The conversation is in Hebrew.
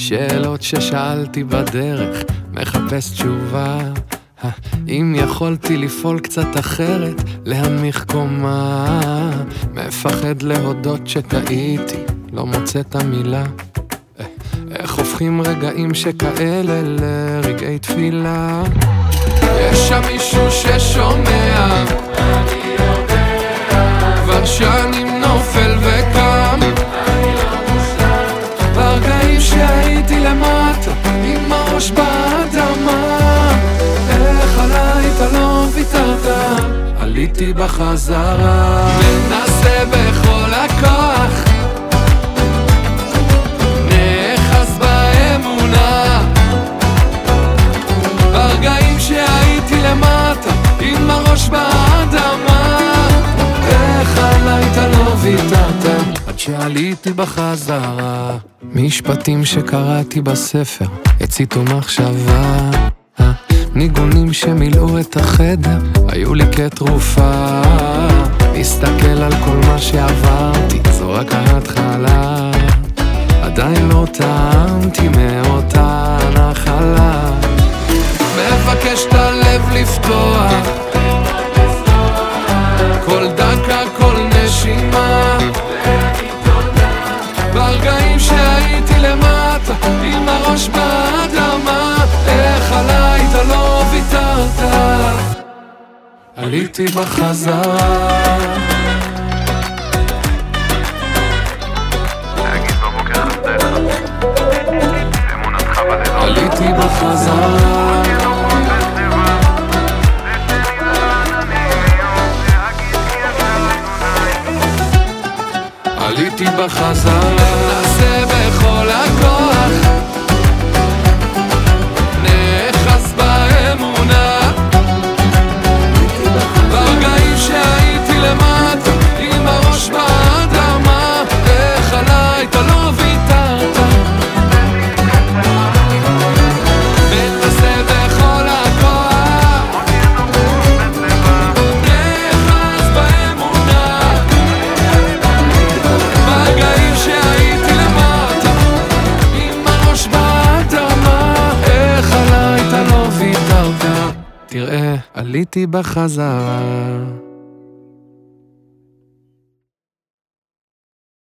שאלות ששאלתי בדרך, מחפש תשובה. אם יכולתי לפעול קצת אחרת, להנמיך קומה. מפחד להודות שטעיתי, לא מוצא את המילה. איך הופכים רגעים שכאלה לרגעי תפילה? יש שם מישהו ששומע, עם הראש באדמה, איך עליי אתה לא ויתרת? עליתי בחזרה, מנסה בכל הכוח. לא עד שעליתי בחזרה. משפטים שקראתי בספר הציתו מחשבה. ניגונים שמילאו את החדר היו לי כתרופה. מסתכל על כל מה שעברתי זו רק ההתחלה. עדיין לא טעמתי מאותה נחלה מבקש את הלב לפתוח. כל דקה, כל נשימה. ברגעים שהייתי למטה עם הראש באדמה עליתי בחזרה. עליתי בחזרה. עליתי בחזרה, מנסה בכל הכוח תראה עליתי בחזרה